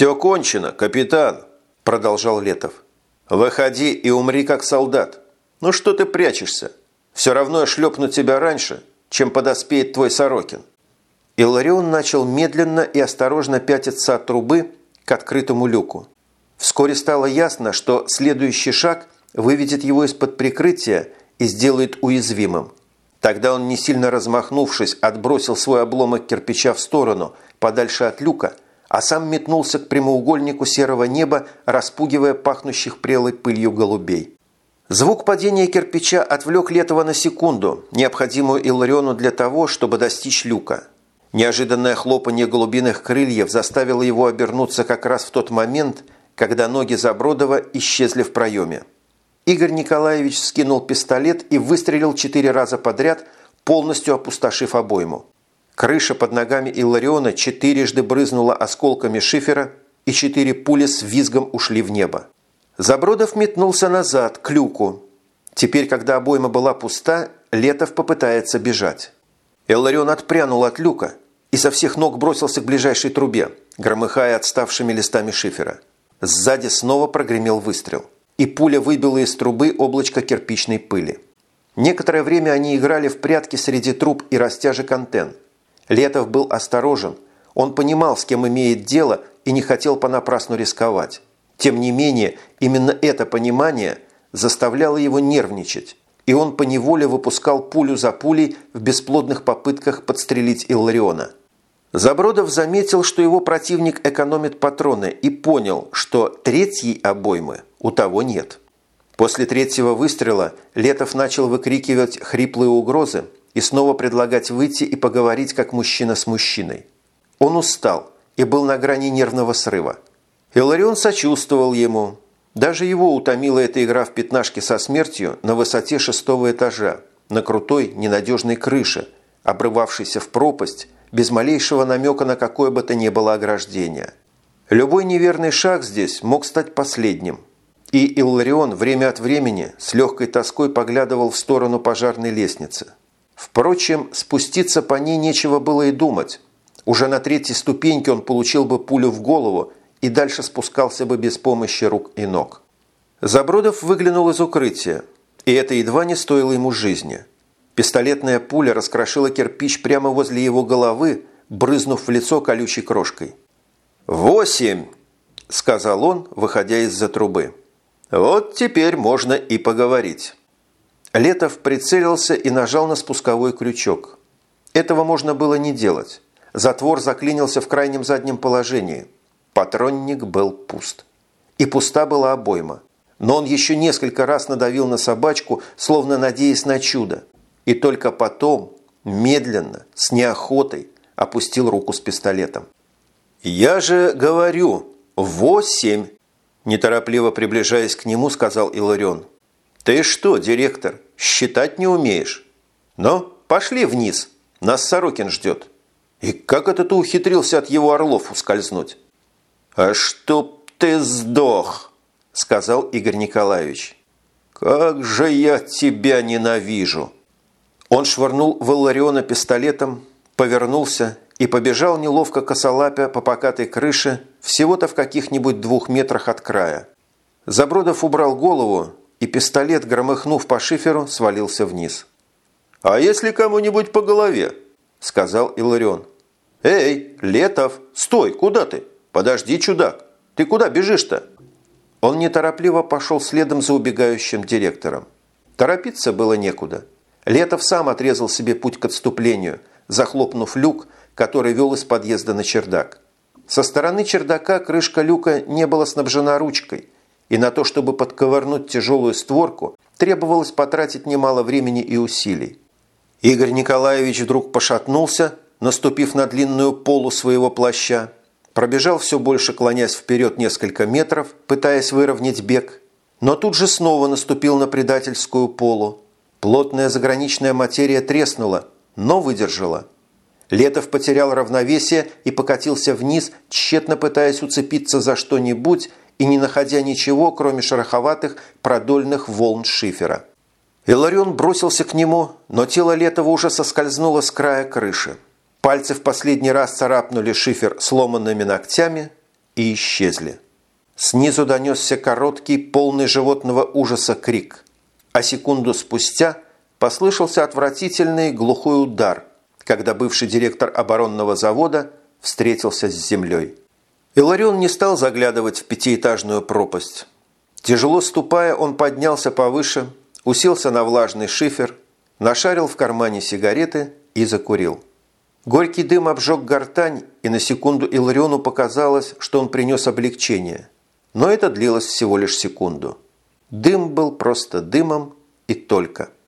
«Все кончено, капитан», – продолжал Летов. «Выходи и умри как солдат. Ну что ты прячешься? Все равно я шлепну тебя раньше, чем подоспеет твой Сорокин». Илларион начал медленно и осторожно пятиться от трубы к открытому люку. Вскоре стало ясно, что следующий шаг выведет его из-под прикрытия и сделает уязвимым. Тогда он, не сильно размахнувшись, отбросил свой обломок кирпича в сторону, подальше от люка, а сам метнулся к прямоугольнику серого неба, распугивая пахнущих прелой пылью голубей. Звук падения кирпича отвлек Летова на секунду, необходимую Иллариону для того, чтобы достичь люка. Неожиданное хлопанье голубиных крыльев заставило его обернуться как раз в тот момент, когда ноги Забродова исчезли в проеме. Игорь Николаевич скинул пистолет и выстрелил четыре раза подряд, полностью опустошив обойму. Крыша под ногами Иллариона четырежды брызнула осколками шифера, и четыре пули с визгом ушли в небо. Забродов метнулся назад, к люку. Теперь, когда обойма была пуста, Летов попытается бежать. Илларион отпрянул от люка и со всех ног бросился к ближайшей трубе, громыхая отставшими листами шифера. Сзади снова прогремел выстрел и пуля выбила из трубы облачко кирпичной пыли. Некоторое время они играли в прятки среди труб и растяжек антенн. Летов был осторожен. Он понимал, с кем имеет дело, и не хотел понапрасну рисковать. Тем не менее, именно это понимание заставляло его нервничать, и он поневоле выпускал пулю за пулей в бесплодных попытках подстрелить Иллариона. Забродов заметил, что его противник экономит патроны и понял, что третьей обоймы у того нет. После третьего выстрела Летов начал выкрикивать хриплые угрозы и снова предлагать выйти и поговорить как мужчина с мужчиной. Он устал и был на грани нервного срыва. Иларион сочувствовал ему. Даже его утомила эта игра в пятнашки со смертью на высоте шестого этажа, на крутой ненадежной крыше, обрывавшейся в пропасть, без малейшего намека на какое бы то ни было ограждение. Любой неверный шаг здесь мог стать последним – и Илларион время от времени с легкой тоской поглядывал в сторону пожарной лестницы. Впрочем, спуститься по ней нечего было и думать. Уже на третьей ступеньке он получил бы пулю в голову и дальше спускался бы без помощи рук и ног. Забродов выглянул из укрытия, и это едва не стоило ему жизни. Пистолетная пуля раскрошила кирпич прямо возле его головы, брызнув в лицо колючей крошкой. «Восемь!» – сказал он, выходя из-за трубы. Вот теперь можно и поговорить. Летов прицелился и нажал на спусковой крючок. Этого можно было не делать. Затвор заклинился в крайнем заднем положении. Патронник был пуст. И пуста была обойма. Но он еще несколько раз надавил на собачку, словно надеясь на чудо. И только потом, медленно, с неохотой, опустил руку с пистолетом. «Я же говорю, восемь!» Неторопливо приближаясь к нему, сказал Иларион. «Ты что, директор, считать не умеешь? Но пошли вниз, нас Сорокин ждет. И как это ты ухитрился от его орлов ускользнуть?» «А чтоб ты сдох!» – сказал Игорь Николаевич. «Как же я тебя ненавижу!» Он швырнул в Иллариона пистолетом, повернулся и побежал неловко косолапя по покатой крыше всего-то в каких-нибудь двух метрах от края. Забродов убрал голову, и пистолет, громыхнув по шиферу, свалился вниз. «А если кому-нибудь по голове?» – сказал Иларион. «Эй, Летов, стой, куда ты? Подожди, чудак, ты куда бежишь-то?» Он неторопливо пошел следом за убегающим директором. Торопиться было некуда. Летов сам отрезал себе путь к отступлению, захлопнув люк, который вел из подъезда на чердак. Со стороны чердака крышка люка не была снабжена ручкой, и на то, чтобы подковырнуть тяжелую створку, требовалось потратить немало времени и усилий. Игорь Николаевич вдруг пошатнулся, наступив на длинную полу своего плаща, пробежал все больше, клонясь вперед несколько метров, пытаясь выровнять бег, но тут же снова наступил на предательскую полу. Плотная заграничная материя треснула, но выдержала – Летов потерял равновесие и покатился вниз, тщетно пытаясь уцепиться за что-нибудь и не находя ничего, кроме шероховатых продольных волн шифера. Иларион бросился к нему, но тело Летова уже соскользнуло с края крыши. Пальцы в последний раз царапнули шифер сломанными ногтями, и исчезли. Снизу донесся короткий, полный животного ужаса крик, а секунду спустя послышался отвратительный глухой удар, когда бывший директор оборонного завода встретился с землей. Иларион не стал заглядывать в пятиэтажную пропасть. Тяжело ступая, он поднялся повыше, уселся на влажный шифер, нашарил в кармане сигареты и закурил. Горький дым обжег гортань, и на секунду Илариону показалось, что он принес облегчение. Но это длилось всего лишь секунду. Дым был просто дымом и только –